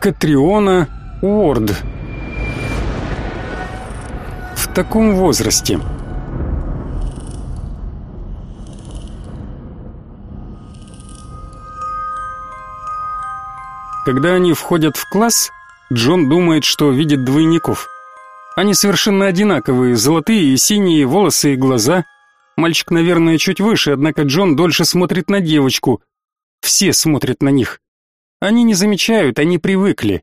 Катриона Уорд. В таком возрасте. Когда они входят в класс, Джон думает, что видит двойников. Они совершенно одинаковые, золотые и синие волосы и глаза. Мальчик, наверное, чуть выше, однако Джон дольше смотрит на девочку. Все смотрят на них. Они не замечают, они привыкли.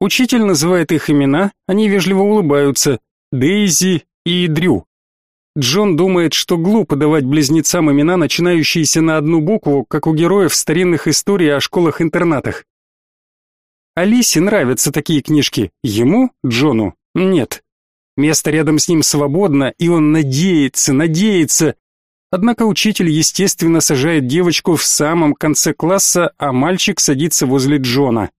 Учитель называет их имена, они вежливо улыбаются. Дейзи и Дрю. Джон думает, что глупо давать близнецам имена, начинающиеся на одну букву, как у героев старинных историй о школах-интернатах. Алисе нравятся такие книжки, ему, Джону, нет. Место рядом с ним свободно, и он надеется, надеется. Однако учитель, естественно, сажает девочку в самом конце класса, а мальчик садится возле Джона.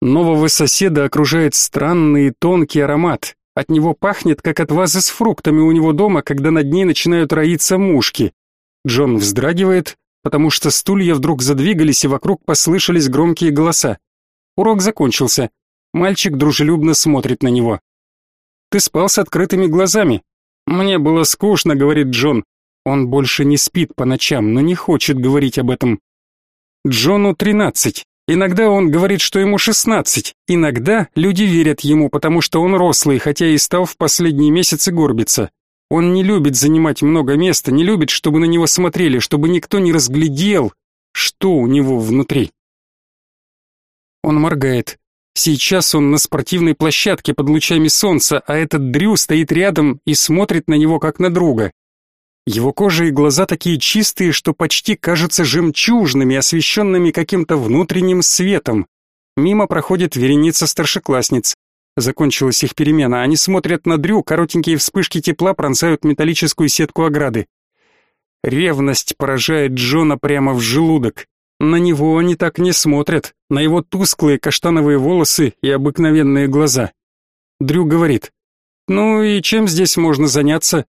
Нового соседа окружает странный тонкий аромат. От него пахнет, как от вазы с фруктами у него дома, когда над ней начинают роиться мушки. Джон вздрагивает, потому что стулья вдруг задвигались, и вокруг послышались громкие голоса. Урок закончился. Мальчик дружелюбно смотрит на него. Ты спал с открытыми глазами. Мне было скучно, говорит Джон. Он больше не спит по ночам, но не хочет говорить об этом. Джону тринадцать. Иногда он говорит, что ему шестнадцать. Иногда люди верят ему, потому что он рослый, хотя и стал в последние месяцы горбиться. Он не любит занимать много места, не любит, чтобы на него смотрели, чтобы никто не разглядел, что у него внутри. Он моргает. Сейчас он на спортивной площадке под лучами солнца, а этот Дрю стоит рядом и смотрит на него как на друга. Его кожа и глаза такие чистые, что почти кажутся жемчужными, освещенными каким-то внутренним светом. Мимо проходит вереница старшеклассниц. Закончилась их перемена. Они смотрят на Дрю, коротенькие вспышки тепла пронзают металлическую сетку ограды. Ревность поражает Джона прямо в желудок. На него они так не смотрят, на его тусклые каштановые волосы и обыкновенные глаза. Дрю говорит, «Ну и чем здесь можно заняться?»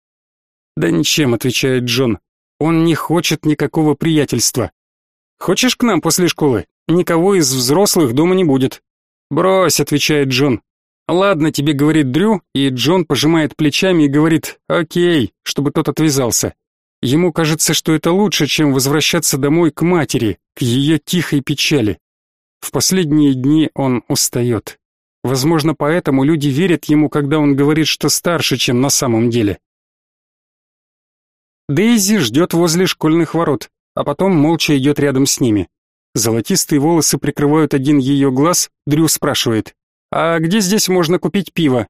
«Да ничем», — отвечает Джон. «Он не хочет никакого приятельства. Хочешь к нам после школы? Никого из взрослых дома не будет». «Брось», — отвечает Джон. «Ладно, тебе говорит Дрю», и Джон пожимает плечами и говорит «Окей», чтобы тот отвязался. Ему кажется, что это лучше, чем возвращаться домой к матери, к ее тихой печали. В последние дни он устает. Возможно, поэтому люди верят ему, когда он говорит, что старше, чем на самом деле. Дейзи ждет возле школьных ворот, а потом молча идет рядом с ними. Золотистые волосы прикрывают один ее глаз, Дрю спрашивает, «А где здесь можно купить пиво?»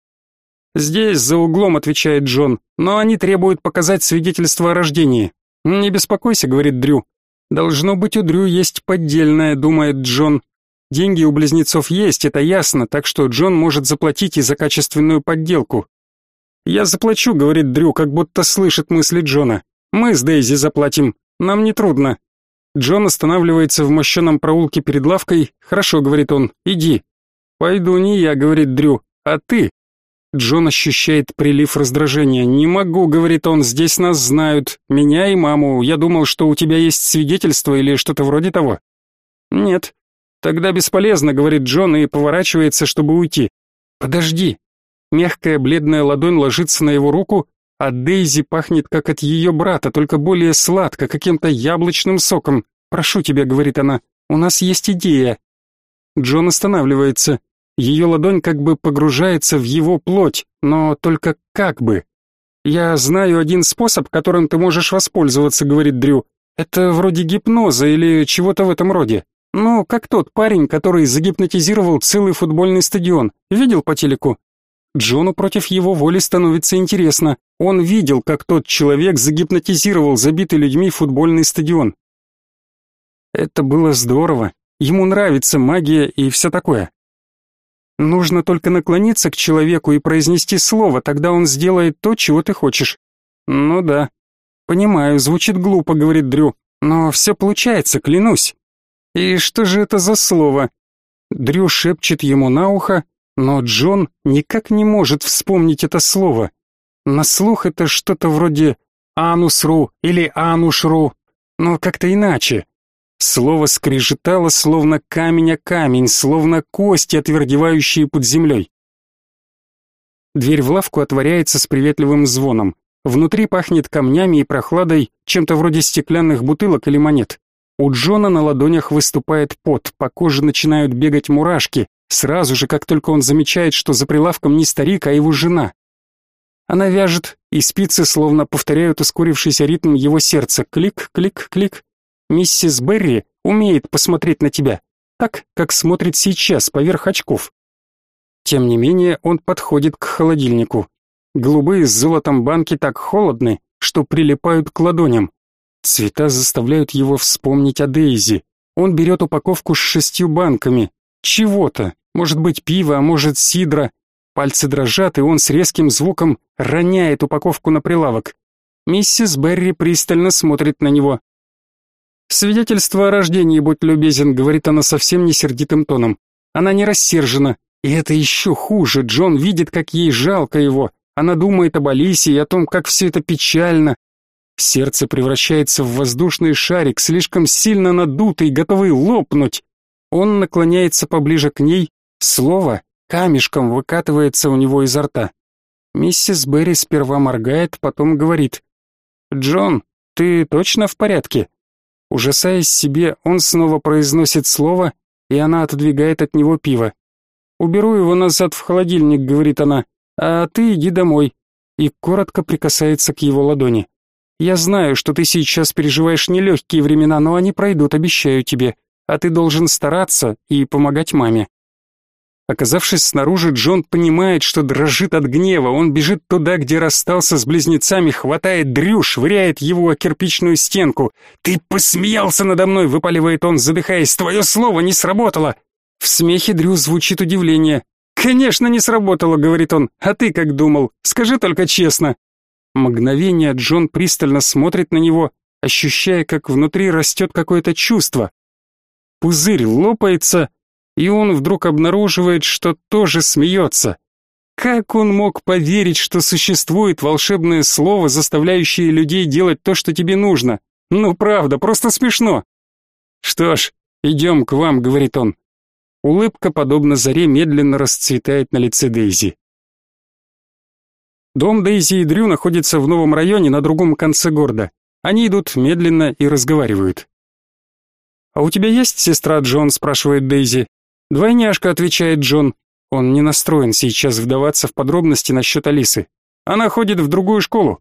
«Здесь, за углом», — отвечает Джон, «но они требуют показать свидетельство о рождении». «Не беспокойся», — говорит Дрю. «Должно быть, у Дрю есть поддельное», — думает Джон. «Деньги у близнецов есть, это ясно, так что Джон может заплатить и за качественную подделку». «Я заплачу», — говорит Дрю, как будто слышит мысли Джона. «Мы с Дейзи заплатим, нам не трудно». Джон останавливается в мощенном проулке перед лавкой. «Хорошо», — говорит он, — «иди». «Пойду не я», — говорит Дрю, — «а ты». Джон ощущает прилив раздражения. «Не могу», — говорит он, — «здесь нас знают. Меня и маму. Я думал, что у тебя есть свидетельство или что-то вроде того». «Нет». «Тогда бесполезно», — говорит Джон и поворачивается, чтобы уйти. «Подожди». Мягкая бледная ладонь ложится на его руку, а Дейзи пахнет как от ее брата, только более сладко, каким-то яблочным соком. «Прошу тебя», — говорит она, — «у нас есть идея». Джон останавливается. Ее ладонь как бы погружается в его плоть, но только как бы. «Я знаю один способ, которым ты можешь воспользоваться», — говорит Дрю. «Это вроде гипноза или чего-то в этом роде. Ну, как тот парень, который загипнотизировал целый футбольный стадион. Видел по телеку?» Джону против его воли становится интересно. Он видел, как тот человек загипнотизировал забитый людьми футбольный стадион. Это было здорово. Ему нравится магия и все такое. Нужно только наклониться к человеку и произнести слово, тогда он сделает то, чего ты хочешь. Ну да. Понимаю, звучит глупо, говорит Дрю, но все получается, клянусь. И что же это за слово? Дрю шепчет ему на ухо, но Джон никак не может вспомнить это слово. На слух это что-то вроде анусру или анушру, но как-то иначе. Слово скрежетало, словно камень о камень, словно кости, отвердевающие под землей. Дверь в лавку отворяется с приветливым звоном. Внутри пахнет камнями и прохладой, чем-то вроде стеклянных бутылок или монет. У Джона на ладонях выступает пот, по коже начинают бегать мурашки, сразу же, как только он замечает, что за прилавком не старик, а его жена. Она вяжет, и спицы словно повторяют ускорившийся ритм его сердца. Клик, клик, клик. Миссис Берри умеет посмотреть на тебя, так, как смотрит сейчас, поверх очков. Тем не менее, он подходит к холодильнику. Голубые с золотом банки так холодны, что прилипают к ладоням. Цвета заставляют его вспомнить о Дейзи. Он берет упаковку с шестью банками. Чего-то. Может быть, пива, а может, сидра. Пальцы дрожат, и он с резким звуком роняет упаковку на прилавок. Миссис Берри пристально смотрит на него. «Свидетельство о рождении, будь любезен», — говорит она совсем не сердитым тоном. Она не рассержена, и это еще хуже. Джон видит, как ей жалко его. Она думает об Алисе и о том, как все это печально. Сердце превращается в воздушный шарик, слишком сильно надутый, готовый лопнуть. Он наклоняется поближе к ней. Слово камешком выкатывается у него изо рта. Миссис Берри сперва моргает, потом говорит. «Джон, ты точно в порядке?» Ужасаясь себе, он снова произносит слово, и она отодвигает от него пиво. «Уберу его назад в холодильник», — говорит она, — «а ты иди домой». И коротко прикасается к его ладони. «Я знаю, что ты сейчас переживаешь нелегкие времена, но они пройдут, обещаю тебе. А ты должен стараться и помогать маме». Оказавшись снаружи, Джон понимает, что дрожит от гнева. Он бежит туда, где расстался с близнецами, хватает Дрю, швыряет его о кирпичную стенку. «Ты посмеялся надо мной!» — выпаливает он, задыхаясь. «Твое слово не сработало!» В смехе Дрю звучит удивление. «Конечно, не сработало», — говорит он. «А ты как думал? Скажи только честно». Мгновение Джон пристально смотрит на него, ощущая, как внутри растет какое-то чувство. Пузырь лопается, и он вдруг обнаруживает, что тоже смеется. Как он мог поверить, что существует волшебное слово, заставляющее людей делать то, что тебе нужно? Ну правда, просто смешно. Что ж, идем к вам, говорит он. Улыбка, подобно заре, медленно расцветает на лице Дейзи. Дом Дейзи и Дрю находится в новом районе на другом конце города. Они идут медленно и разговаривают. «А у тебя есть сестра Джон?» – спрашивает Дейзи. «Двойняшка», — отвечает Джон. Он не настроен сейчас вдаваться в подробности насчет Алисы. Она ходит в другую школу.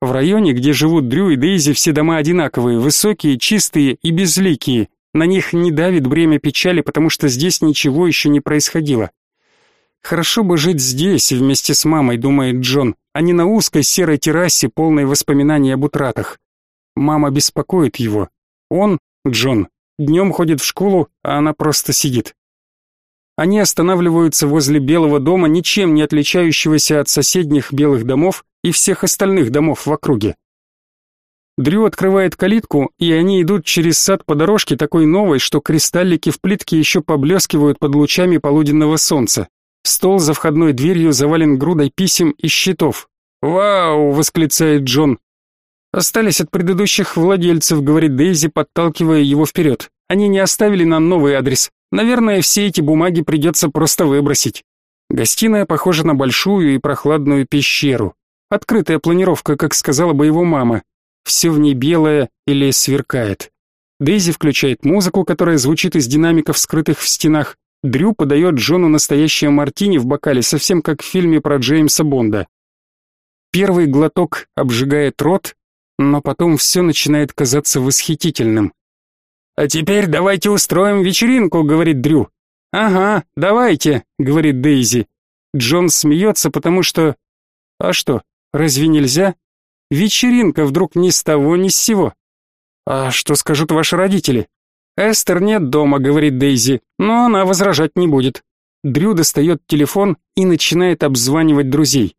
В районе, где живут Дрю и Дейзи, все дома одинаковые, высокие, чистые и безликие. На них не давит бремя печали, потому что здесь ничего еще не происходило. Хорошо бы жить здесь вместе с мамой, думает Джон, а не на узкой серой террасе, полной воспоминаний об утратах. Мама беспокоит его. Он, Джон, днем ходит в школу, а она просто сидит. Они останавливаются возле белого дома, ничем не отличающегося от соседних белых домов и всех остальных домов в округе. Дрю открывает калитку, и они идут через сад по дорожке такой новой, что кристаллики в плитке еще поблескивают под лучами полуденного солнца. Стол за входной дверью завален грудой писем и счетов. «Вау!» — восклицает Джон. «Остались от предыдущих владельцев», — говорит Дейзи, подталкивая его вперед. «Они не оставили нам новый адрес. Наверное, все эти бумаги придется просто выбросить. Гостиная похожа на большую и прохладную пещеру. Открытая планировка, как сказала бы его мама. Все в ней белое или сверкает. Дейзи включает музыку, которая звучит из динамиков, скрытых в стенах. Дрю подает Джону настоящее мартини в бокале, совсем как в фильме про Джеймса Бонда. Первый глоток обжигает рот, но потом все начинает казаться восхитительным. «А теперь давайте устроим вечеринку», — говорит Дрю. «Ага, давайте», — говорит Дейзи. Джон смеется, потому что... А что, разве нельзя? Вечеринка вдруг ни с того, ни с сего. А что скажут ваши родители? Эстер нет дома, говорит Дейзи, но она возражать не будет. Дрю достает телефон и начинает обзванивать друзей.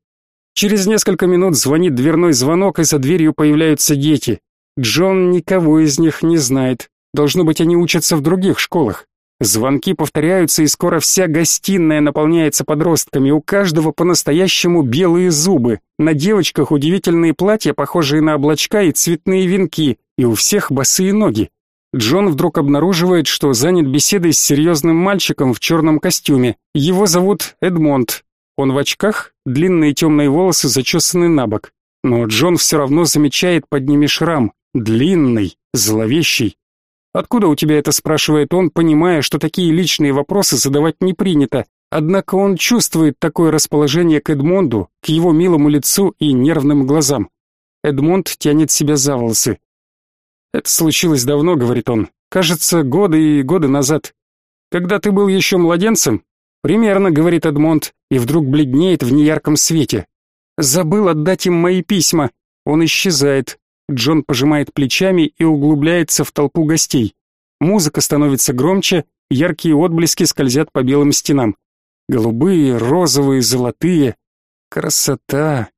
Через несколько минут звонит дверной звонок, и за дверью появляются дети. Джон никого из них не знает. Должно быть, они учатся в других школах. Звонки повторяются, и скоро вся гостиная наполняется подростками, у каждого по-настоящему белые зубы, на девочках удивительные платья, похожие на облачка и цветные венки, и у всех босые ноги. Джон вдруг обнаруживает, что занят беседой с серьезным мальчиком в черном костюме. Его зовут Эдмонд. Он в очках, длинные темные волосы зачесаны на бок. Но Джон все равно замечает под ними шрам, длинный, зловещий. «Откуда у тебя это?» – спрашивает он, понимая, что такие личные вопросы задавать не принято. Однако он чувствует такое расположение к Эдмонду, к его милому лицу и нервным глазам. Эдмонд тянет себя за волосы. «Это случилось давно», — говорит он. «Кажется, годы и годы назад. Когда ты был еще младенцем?» «Примерно», — говорит Эдмонд, и вдруг бледнеет в неярком свете. «Забыл отдать им мои письма». Он исчезает. Джон пожимает плечами и углубляется в толпу гостей. Музыка становится громче, яркие отблески скользят по белым стенам. Голубые, розовые, золотые. Красота.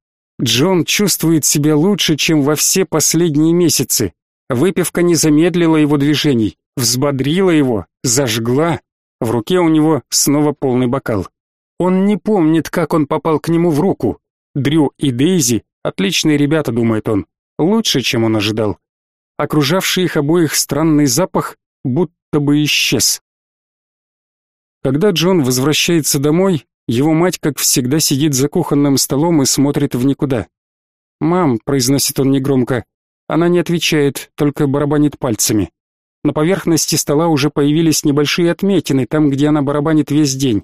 Джон чувствует себя лучше, чем во все последние месяцы. Выпивка не замедлила его движений, взбодрила его, зажгла. В руке у него снова полный бокал. Он не помнит, как он попал к нему в руку. Дрю и Дейзи — отличные ребята, думает он. Лучше, чем он ожидал. Окружавший их обоих странный запах будто бы исчез. Когда Джон возвращается домой, его мать, как всегда, сидит за кухонным столом и смотрит в никуда. «Мам», — произносит он негромко, — она не отвечает, только барабанит пальцами. На поверхности стола уже появились небольшие отметины, там, где она барабанит весь день.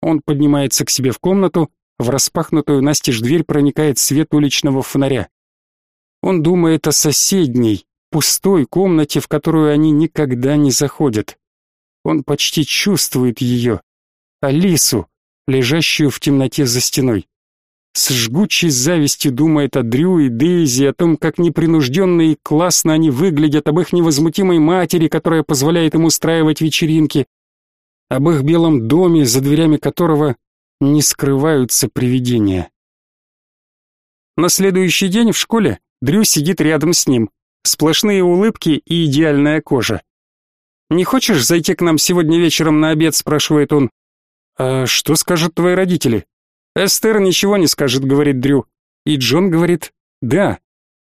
Он поднимается к себе в комнату, в распахнутую настежь дверь проникает свет уличного фонаря. Он думает о соседней, пустой комнате, в которую они никогда не заходят. Он почти чувствует ее. Алису, лежащую в темноте за стеной. С жгучей завистью думает о Дрю и Дейзи, о том, как непринужденно и классно они выглядят, об их невозмутимой матери, которая позволяет им устраивать вечеринки, об их белом доме, за дверями которого не скрываются привидения. На следующий день в школе Дрю сидит рядом с ним. Сплошные улыбки и идеальная кожа. «Не хочешь зайти к нам сегодня вечером на обед?» – спрашивает он. «А что скажут твои родители?» «Эстер ничего не скажет», — говорит Дрю. И Джон говорит «да».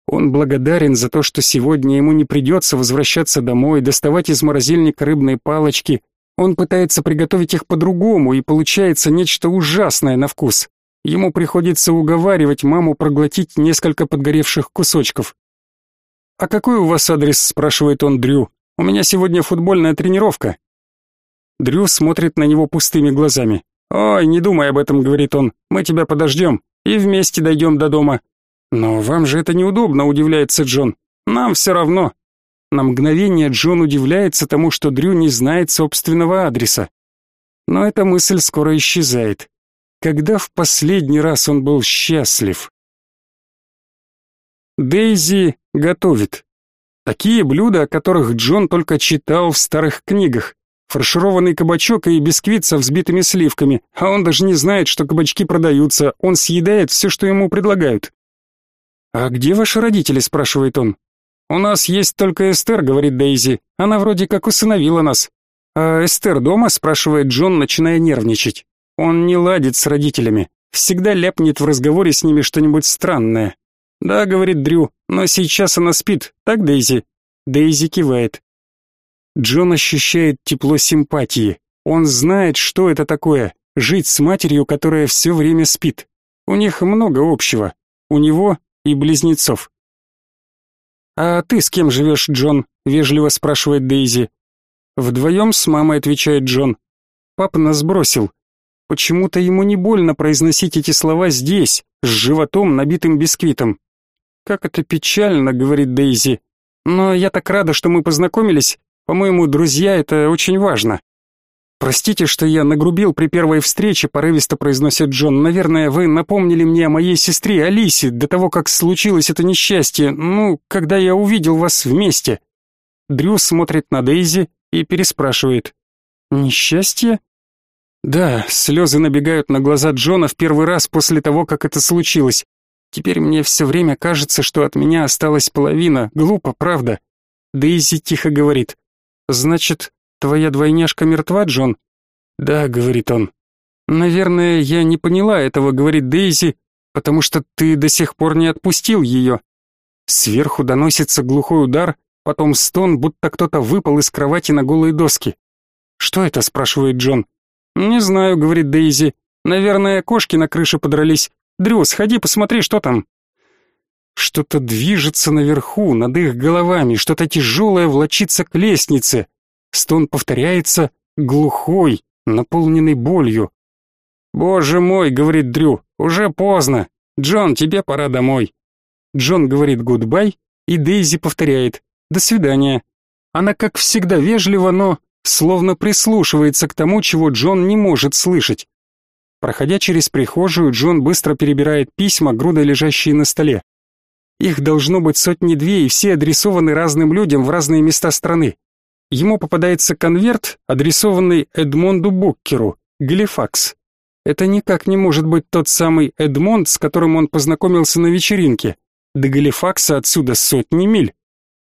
Он благодарен за то, что сегодня ему не придется возвращаться домой, доставать из морозильника рыбные палочки. Он пытается приготовить их по-другому, и получается нечто ужасное на вкус. Ему приходится уговаривать маму проглотить несколько подгоревших кусочков. «А какой у вас адрес?» – спрашивает он Дрю. У меня сегодня футбольная тренировка». Дрю смотрит на него пустыми глазами. «Ой, не думай об этом», — говорит он. «Мы тебя подождем и вместе дойдем до дома». «Но вам же это неудобно», — удивляется Джон. «Нам все равно». На мгновение Джон удивляется тому, что Дрю не знает собственного адреса. Но эта мысль скоро исчезает. Когда в последний раз он был счастлив? Дейзи готовит. Такие блюда, о которых Джон только читал в старых книгах. Фаршированный кабачок и бисквит со взбитыми сливками, а он даже не знает, что кабачки продаются, он съедает все, что ему предлагают. «А где ваши родители?» – спрашивает он. «У нас есть только Эстер», – говорит Дейзи. «Она вроде как усыновила нас». «А Эстер дома?» – спрашивает Джон, начиная нервничать. Он не ладит с родителями, всегда ляпнет в разговоре с ними что-нибудь странное. «Да», — говорит Дрю, — «но сейчас она спит, так, Дейзи?» Дейзи кивает. Джон ощущает тепло симпатии. Он знает, что это такое — жить с матерью, которая все время спит. У них много общего. У него и близнецов. «А ты с кем живешь, Джон?» — вежливо спрашивает Дейзи. «Вдвоем с мамой», — отвечает Джон. «Папа нас бросил. Почему-то ему не больно произносить эти слова здесь, с животом, набитым бисквитом. «Как это печально», — говорит Дейзи. «Но я так рада, что мы познакомились. По-моему, друзья — это очень важно». «Простите, что я нагрубил при первой встрече», — порывисто произносит Джон. «Наверное, вы напомнили мне о моей сестре Алисе до того, как случилось это несчастье. Ну, когда я увидел вас вместе». Дрю смотрит на Дейзи и переспрашивает. «Несчастье?» Да, слезы набегают на глаза Джона в первый раз после того, как это случилось. Теперь мне все время кажется, что от меня осталась половина. Глупо, правда? Дейзи тихо говорит. Значит, твоя двойняшка мертва, Джон? Да, говорит он. Наверное, я не поняла этого, говорит Дейзи, потому что ты до сих пор не отпустил ее. Сверху доносится глухой удар, потом стон, будто кто-то выпал из кровати на голые доски. «Что это?» — спрашивает Джон. «Не знаю», — говорит Дейзи. «Наверное, кошки на крыше подрались. Дрю, сходи, посмотри, что там». Что-то движется наверху, над их головами, что-то тяжелое волочится к лестнице. Стон повторяется, глухой, наполненный болью. «Боже мой», — говорит Дрю, — «уже поздно. Джон, тебе пора домой». Джон говорит «goodbye», и Дейзи повторяет «до свидания». Она, как всегда, вежлива, но словно прислушивается к тому, чего Джон не может слышать. Проходя через прихожую, Джон быстро перебирает письма, грудой лежащие на столе. Их должно быть сотни-две, и все адресованы разным людям в разные места страны. Ему попадается конверт, адресованный Эдмонду Буккеру, Галифакс. Это никак не может быть тот самый Эдмонд, с которым он познакомился на вечеринке. До Галифакса отсюда сотни миль.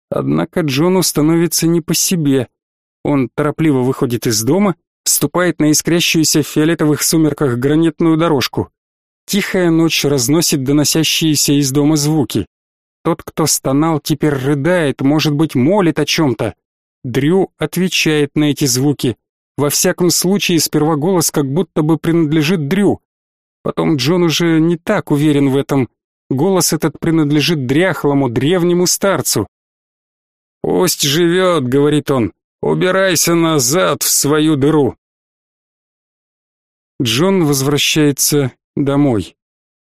Однако Джону становится не по себе. Он торопливо выходит из дома, ступает на искрящуюся в фиолетовых сумерках гранитную дорожку. Тихая ночь разносит доносящиеся из дома звуки. Тот, кто стонал, теперь рыдает, может быть, молит о чем-то. Дрю отвечает на эти звуки. Во всяком случае, сперва голос как будто бы принадлежит Дрю. Потом Джон уже не так уверен в этом. Голос этот принадлежит дряхлому, древнему старцу. «Пусть живет», — говорит он, — «убирайся назад в свою дыру». Джон возвращается домой.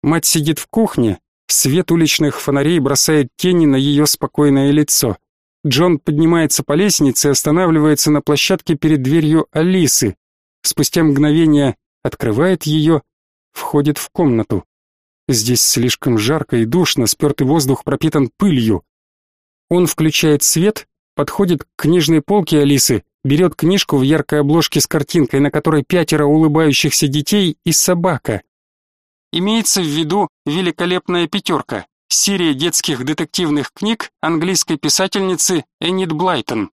Мать сидит в кухне, свет уличных фонарей бросает тени на ее спокойное лицо. Джон поднимается по лестнице и останавливается на площадке перед дверью Алисы. Спустя мгновение открывает ее, входит в комнату. Здесь слишком жарко и душно, спертый воздух пропитан пылью. Он включает свет, подходит к книжной полке Алисы, берет книжку в яркой обложке с картинкой, на которой пятеро улыбающихся детей и собака. Имеется в виду великолепная пятерка, серия детских детективных книг английской писательницы Энит Блайтон.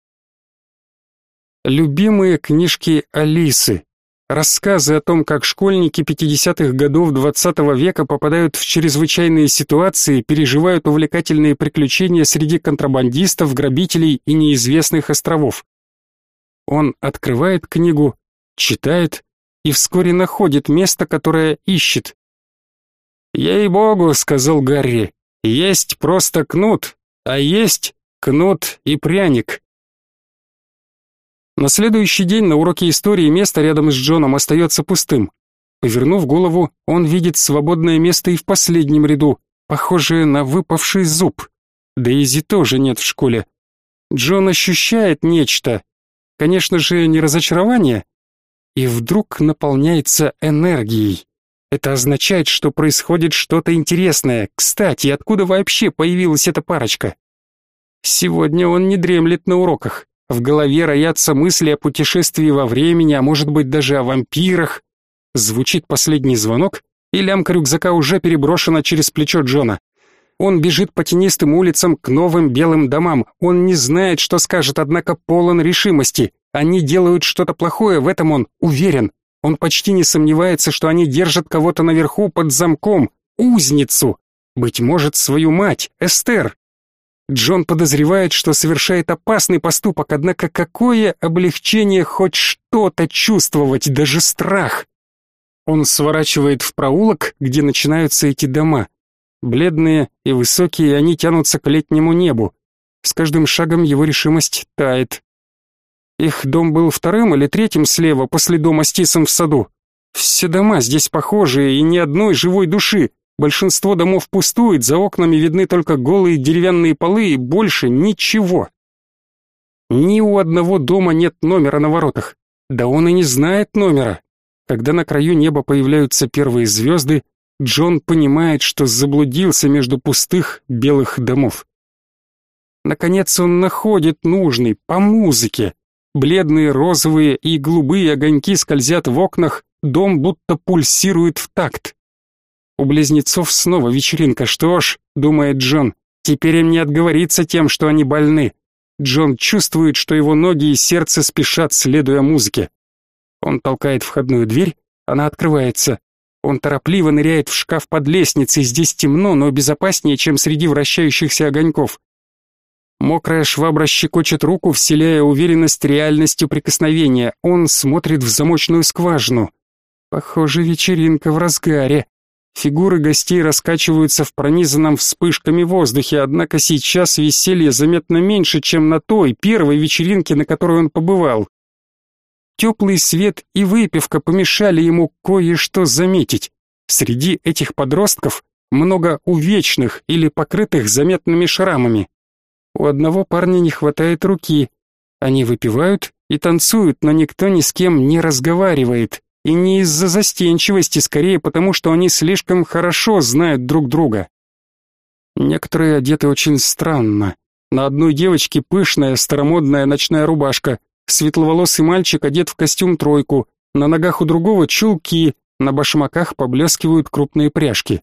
Любимые книжки Алисы. Рассказы о том, как школьники 50-х годов XX -го века попадают в чрезвычайные ситуации, переживают увлекательные приключения среди контрабандистов, грабителей и неизвестных островов. Он открывает книгу, читает и вскоре находит место, которое ищет. «Ей-богу», — сказал Гарри, — «есть просто кнут, а есть кнут и пряник». На следующий день на уроке истории место рядом с Джоном остается пустым. Повернув голову, он видит свободное место и в последнем ряду, похожее на выпавший зуб. Дейзи тоже нет в школе. Джон ощущает нечто. Конечно же, не разочарование. И вдруг наполняется энергией. Это означает, что происходит что-то интересное. Кстати, откуда вообще появилась эта парочка? Сегодня он не дремлет на уроках. В голове роятся мысли о путешествии во времени, а может быть даже о вампирах. Звучит последний звонок, и лямка рюкзака уже переброшена через плечо Джона. Он бежит по тенистым улицам к новым белым домам. Он не знает, что скажет, однако полон решимости. Они делают что-то плохое, в этом он уверен. Он почти не сомневается, что они держат кого-то наверху под замком, узницу. Быть может, свою мать, Эстер. Джон подозревает, что совершает опасный поступок, однако какое облегчение хоть что-то чувствовать, даже страх. Он сворачивает в проулок, где начинаются эти дома. Бледные и высокие, они тянутся к летнему небу. С каждым шагом его решимость тает. Их дом был вторым или третьим слева после дома с Тисом в саду. Все дома здесь похожие и ни одной живой души. Большинство домов пустует, за окнами видны только голые деревянные полы и больше ничего. Ни у одного дома нет номера на воротах. Да он и не знает номера. Когда на краю неба появляются первые звезды, Джон понимает, что заблудился между пустых белых домов. Наконец он находит нужный по музыке. Бледные розовые и голубые огоньки скользят в окнах, дом будто пульсирует в такт. У близнецов снова вечеринка, что ж, думает Джон, теперь им не отговориться тем, что они больны. Джон чувствует, что его ноги и сердце спешат, следуя музыке. Он толкает входную дверь, она открывается. Он торопливо ныряет в шкаф под лестницей, здесь темно, но безопаснее, чем среди вращающихся огоньков. Мокрая швабра щекочет руку, вселяя уверенность реальностью прикосновения. Он смотрит в замочную скважину. Похоже, вечеринка в разгаре. Фигуры гостей раскачиваются в пронизанном вспышками воздухе, однако сейчас веселье заметно меньше, чем на той первой вечеринке, на которой он побывал. Теплый свет и выпивка помешали ему кое-что заметить. Среди этих подростков много увечных или покрытых заметными шрамами. У одного парня не хватает руки. Они выпивают и танцуют, но никто ни с кем не разговаривает. И не из-за застенчивости, скорее потому, что они слишком хорошо знают друг друга. Некоторые одеты очень странно. На одной девочке пышная старомодная ночная рубашка, светловолосый мальчик одет в костюм тройку, на ногах у другого чулки, на башмаках поблескивают крупные пряжки.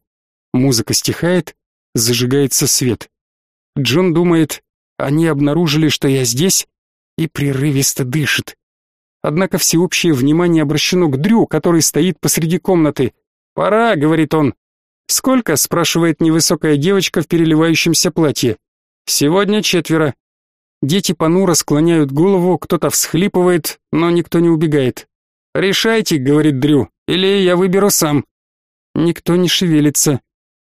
Музыка стихает, зажигается свет. Джон думает, они обнаружили, что я здесь, и прерывисто дышит. Однако всеобщее внимание обращено к Дрю, который стоит посреди комнаты. «Пора», — говорит он. «Сколько?» — спрашивает невысокая девочка в переливающемся платье. «Сегодня четверо». Дети понуро склоняют голову, кто-то всхлипывает, но никто не убегает. «Решайте», — говорит Дрю, — «или я выберу сам». Никто не шевелится.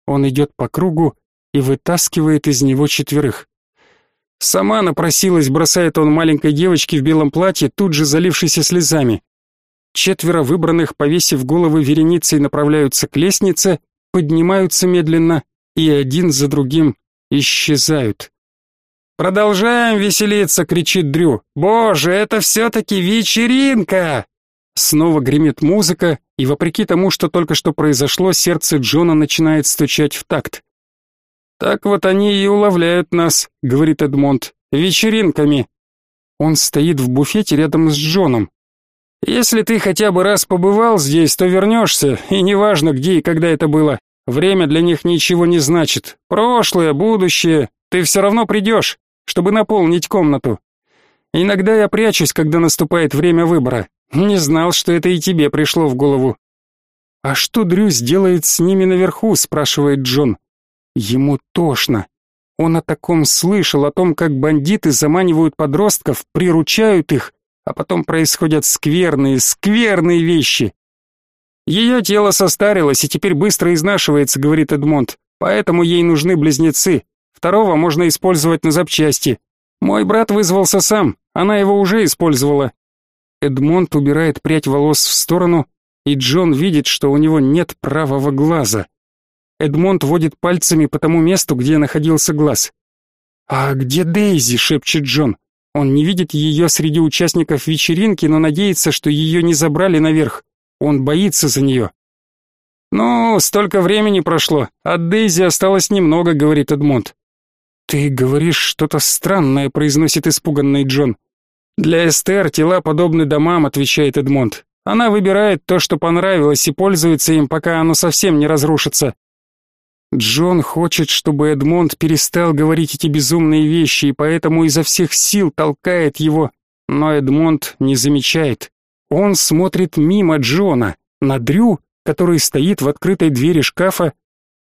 Он идет по кругу и вытаскивает из него четверых. Сама напросилась, бросает он маленькой девочке в белом платье, тут же залившейся слезами. Четверо выбранных, повесив головы вереницей, направляются к лестнице, поднимаются медленно и один за другим исчезают. «Продолжаем веселиться!» — кричит Дрю. «Боже, это все-таки вечеринка!» Снова гремит музыка, и вопреки тому, что только что произошло, сердце Джона начинает стучать в такт. Так вот они и уловляют нас, говорит Эдмонд, вечеринками. Он стоит в буфете рядом с Джоном. Если ты хотя бы раз побывал здесь, то вернешься, и неважно где и когда это было. Время для них ничего не значит. Прошлое, будущее, ты все равно придешь, чтобы наполнить комнату. Иногда я прячусь, когда наступает время выбора. Не знал, что это и тебе пришло в голову. А что Дрю сделает с ними наверху, спрашивает Джон. Ему тошно. Он о таком слышал, о том, как бандиты заманивают подростков, приручают их, а потом происходят скверные, скверные вещи. Ее тело состарилось и теперь быстро изнашивается, говорит Эдмонд, поэтому ей нужны близнецы. Второго можно использовать на запчасти. Мой брат вызвался сам, она его уже использовала. Эдмонд убирает прядь волос в сторону, и Джон видит, что у него нет правого глаза. Эдмонд водит пальцами по тому месту, где находился глаз. «А где Дейзи?» — шепчет Джон. Он не видит ее среди участников вечеринки, но надеется, что ее не забрали наверх. Он боится за нее. «Ну, столько времени прошло, от Дейзи осталось немного», — говорит Эдмонд. «Ты говоришь что-то странное», — произносит испуганный Джон. «Для Эстер тела подобны домам», — отвечает Эдмонд. «Она выбирает то, что понравилось, и пользуется им, пока оно совсем не разрушится. Джон хочет, чтобы Эдмонд перестал говорить эти безумные вещи, и поэтому изо всех сил толкает его, но Эдмонд не замечает. Он смотрит мимо Джона, на Дрю, который стоит в открытой двери шкафа,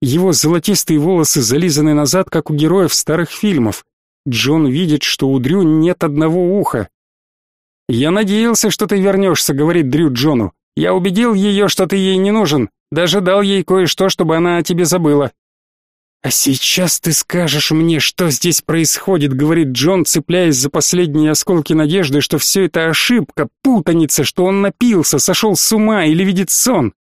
его золотистые волосы зализаны назад, как у героев старых фильмов. Джон видит, что у Дрю нет одного уха. «Я надеялся, что ты вернешься», — говорит Дрю Джону. «Я убедил ее, что ты ей не нужен, даже дал ей кое-что, чтобы она о тебе забыла. «А сейчас ты скажешь мне, что здесь происходит», — говорит Джон, цепляясь за последние осколки надежды, что все это ошибка, путаница, что он напился, сошел с ума или видит сон.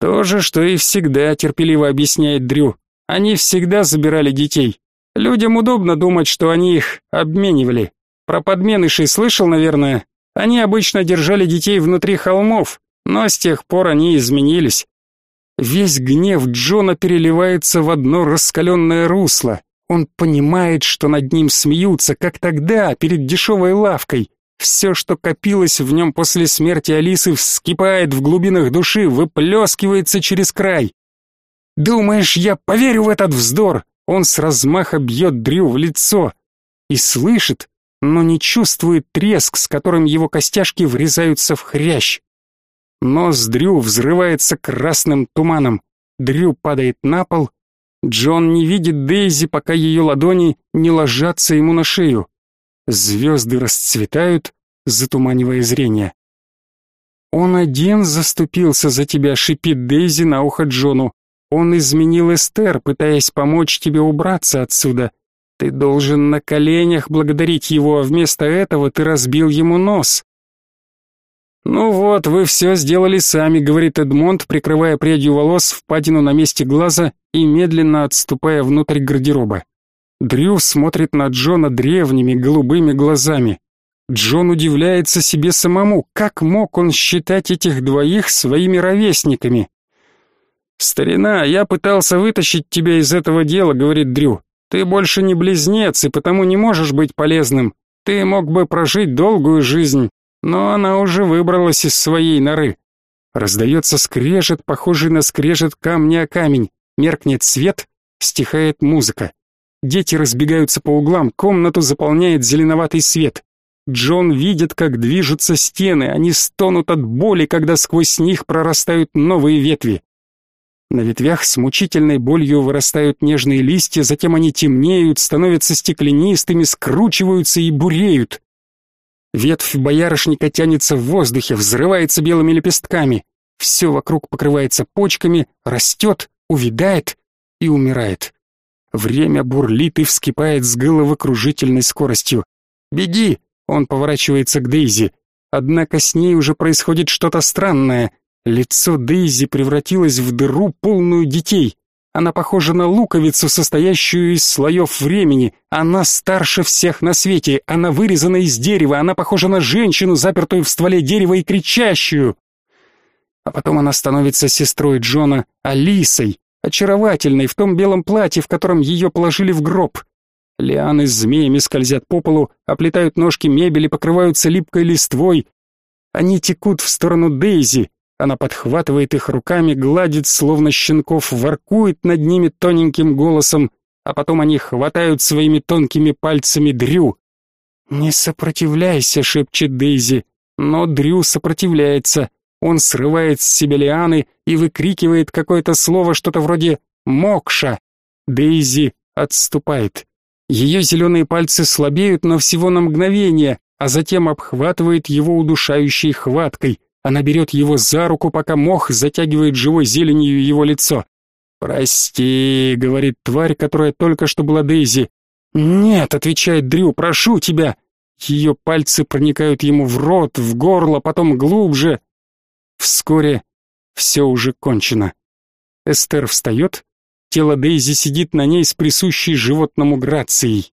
«То же, что и всегда», — терпеливо объясняет Дрю. «Они всегда забирали детей. Людям удобно думать, что они их обменивали. Про подменышей слышал, наверное? Они обычно держали детей внутри холмов, но с тех пор они изменились. Весь гнев Джона переливается в одно раскаленное русло. Он понимает, что над ним смеются, как тогда, перед дешевой лавкой. Все, что копилось в нем после смерти Алисы, вскипает в глубинах души, выплескивается через край. «Думаешь, я поверю в этот вздор?» Он с размаха бьет Дрю в лицо и слышит, но не чувствует треск, с которым его костяшки врезаются в хрящ. Нос Дрю взрывается красным туманом. Дрю падает на пол Джон не видит Дейзи, пока ее ладони не ложатся ему на шею. Звезды расцветают, затуманивая зрение. «Он один заступился за тебя», — шипит Дейзи на ухо Джону. «Он изменил Эстер, пытаясь помочь тебе убраться отсюда. Ты должен на коленях благодарить его, а вместо этого ты разбил ему нос». «Ну вот, вы все сделали сами», — говорит Эдмонд, прикрывая прядью волос впадину на месте глаза и медленно отступая внутрь гардероба. Дрю смотрит на Джона древними голубыми глазами. Джон удивляется себе самому, как мог он считать этих двоих своими ровесниками. «Старина, я пытался вытащить тебя из этого дела», — говорит Дрю. «Ты больше не близнец и потому не можешь быть полезным. Ты мог бы прожить долгую жизнь, но она уже выбралась из своей норы. Раздается скрежет, похожий на скрежет камня о камень. Меркнет свет, стихает музыка. Дети разбегаются по углам, комнату заполняет зеленоватый свет. Джон видит, как движутся стены, они стонут от боли, когда сквозь них прорастают новые ветви. На ветвях с мучительной болью вырастают нежные листья, затем они темнеют, становятся стеклянистыми, скручиваются и буреют. Ветвь боярышника тянется в воздухе, взрывается белыми лепестками. Все вокруг покрывается почками, растет, увядает и умирает. Время бурлит и вскипает с головокружительной скоростью. «Беги!» — он поворачивается к Дейзи. Однако с ней уже происходит что-то странное. Лицо Дейзи превратилось в дыру, полную детей. Она похожа на луковицу, состоящую из слоев времени. Она старше всех на свете. Она вырезана из дерева. Она похожа на женщину, запертую в стволе дерева и кричащую. А потом она становится сестрой Джона, Алисой, очаровательной в том белом платье, в котором ее положили в гроб. Лианы с змеями скользят по полу, оплетают ножки мебели, покрываются липкой листвой. Они текут в сторону Дейзи, она подхватывает их руками, гладит, словно щенков, воркует над ними тоненьким голосом, а потом они хватают своими тонкими пальцами Дрю. «Не сопротивляйся», — шепчет Дейзи, но Дрю сопротивляется. Он срывает с себя лианы и выкрикивает какое-то слово, что-то вроде «мокша». Дейзи отступает. Ее зеленые пальцы слабеют, но всего на мгновение, а затем обхватывает его удушающей хваткой. Она берет его за руку, пока мох затягивает живой зеленью его лицо. «Прости», — говорит тварь, которая только что была Дейзи. «Нет», — отвечает Дрю, — «прошу тебя». Ее пальцы проникают ему в рот, в горло, потом глубже. Вскоре все уже кончено. Эстер встает, тело Дейзи сидит на ней с присущей животному грацией.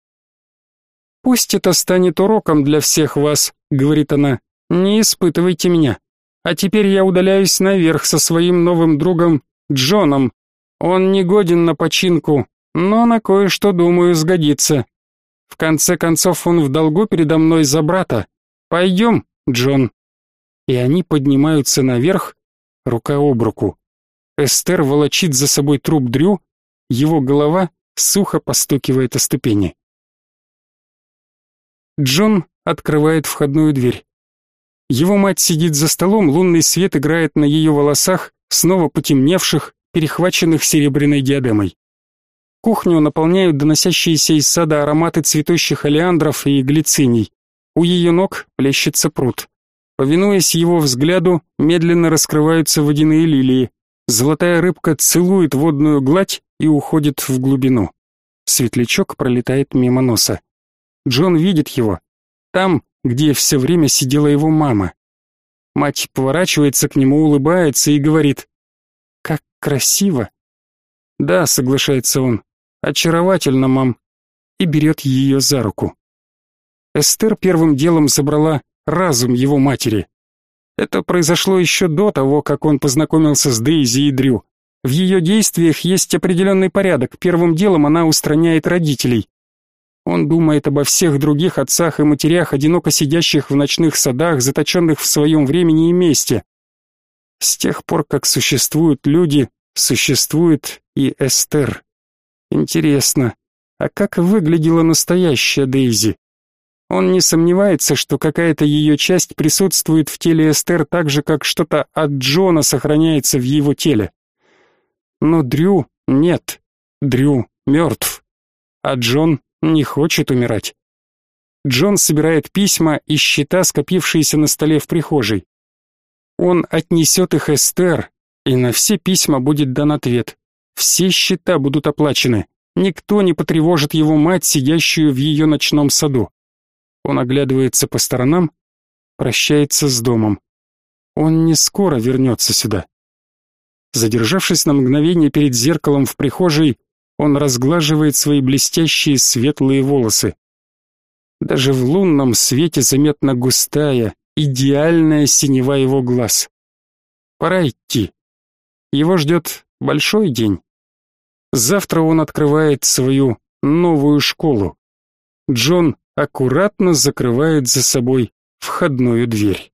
«Пусть это станет уроком для всех вас», — говорит она, — «не испытывайте меня». А теперь я удаляюсь наверх со своим новым другом Джоном. Он не годен на починку, но на кое-что, думаю, сгодится. В конце концов, он в долгу передо мной за брата. Пойдем, Джон. И они поднимаются наверх, рука об руку. Эстер волочит за собой труп Дрю, его голова сухо постукивает о ступени. Джон открывает входную дверь. Его мать сидит за столом, лунный свет играет на ее волосах, снова потемневших, перехваченных серебряной диадемой. Кухню наполняют доносящиеся из сада ароматы цветущих олеандров и глициний. У ее ног плещется пруд. Повинуясь его взгляду, медленно раскрываются водяные лилии. Золотая рыбка целует водную гладь и уходит в глубину. Светлячок пролетает мимо носа. Джон видит его. Там, где все время сидела его мама. Мать поворачивается к нему, улыбается и говорит «Как красиво!» «Да», — соглашается он, — «очаровательно, мам», и берет ее за руку. Эстер первым делом забрала разум его матери. Это произошло еще до того, как он познакомился с Дейзи и Дрю. В ее действиях есть определенный порядок. Первым делом она устраняет родителей. Он думает обо всех других отцах и матерях, одиноко сидящих в ночных садах, заточенных в своем времени и месте. С тех пор, как существуют люди, существует и Эстер. Интересно, а как выглядела настоящая Дейзи? Он не сомневается, что какая-то ее часть присутствует в теле Эстер так же, как что-то от Джона сохраняется в его теле. Но Дрю нет. Дрю мертв, а Джон не хочет умирать. Джон собирает письма и счета, скопившиеся на столе в прихожей. Он отнесет их Эстер, и на все письма будет дан ответ. Все счета будут оплачены. Никто не потревожит его мать, сидящую в ее ночном саду. Он оглядывается по сторонам, прощается с домом. Он не скоро вернется сюда. Задержавшись на мгновение перед зеркалом в прихожей, он разглаживает свои блестящие светлые волосы. Даже в лунном свете заметна густая, идеальная синева его глаз. Пора идти. Его ждет большой день. Завтра он открывает свою новую школу. Джон аккуратно закрывает за собой входную дверь.